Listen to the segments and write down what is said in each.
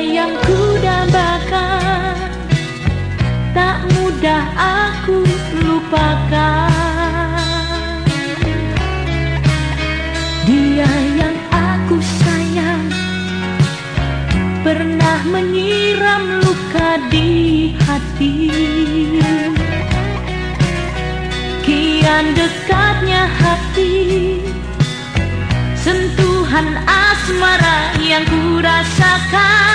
yang kudambakan tak mudah aku lupakan. Dia yang aku sayang. Pernah menyiram luka di hati. Kian dekatnya hati. Sentuhan asmara yang kurasakan.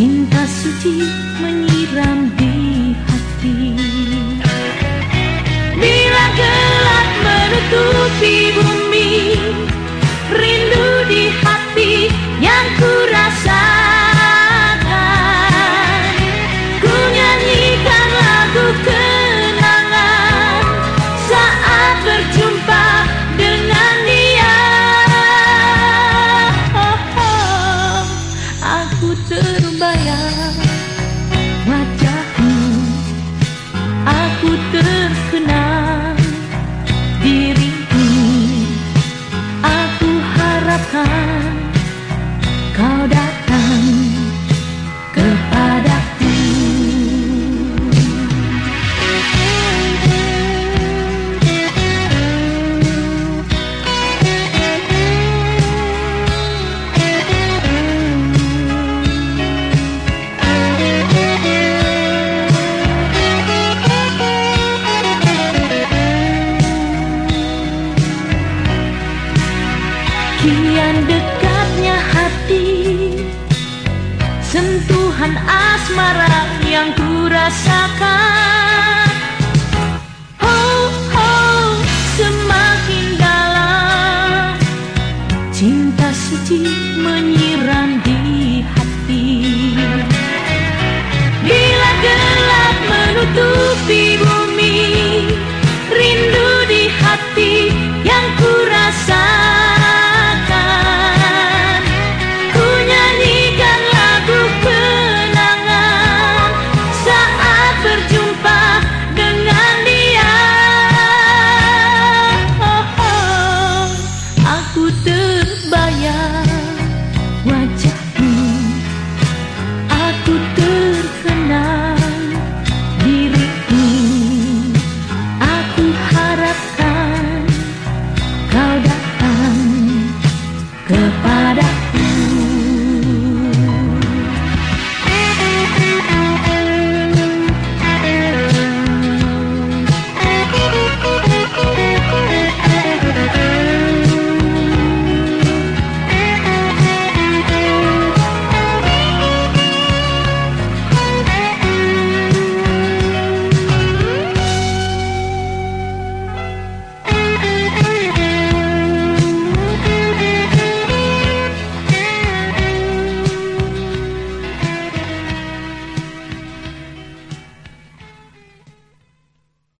听他说今 Kian dekatnya hati Sentuhan asmara yang ku rasakan 吧呀。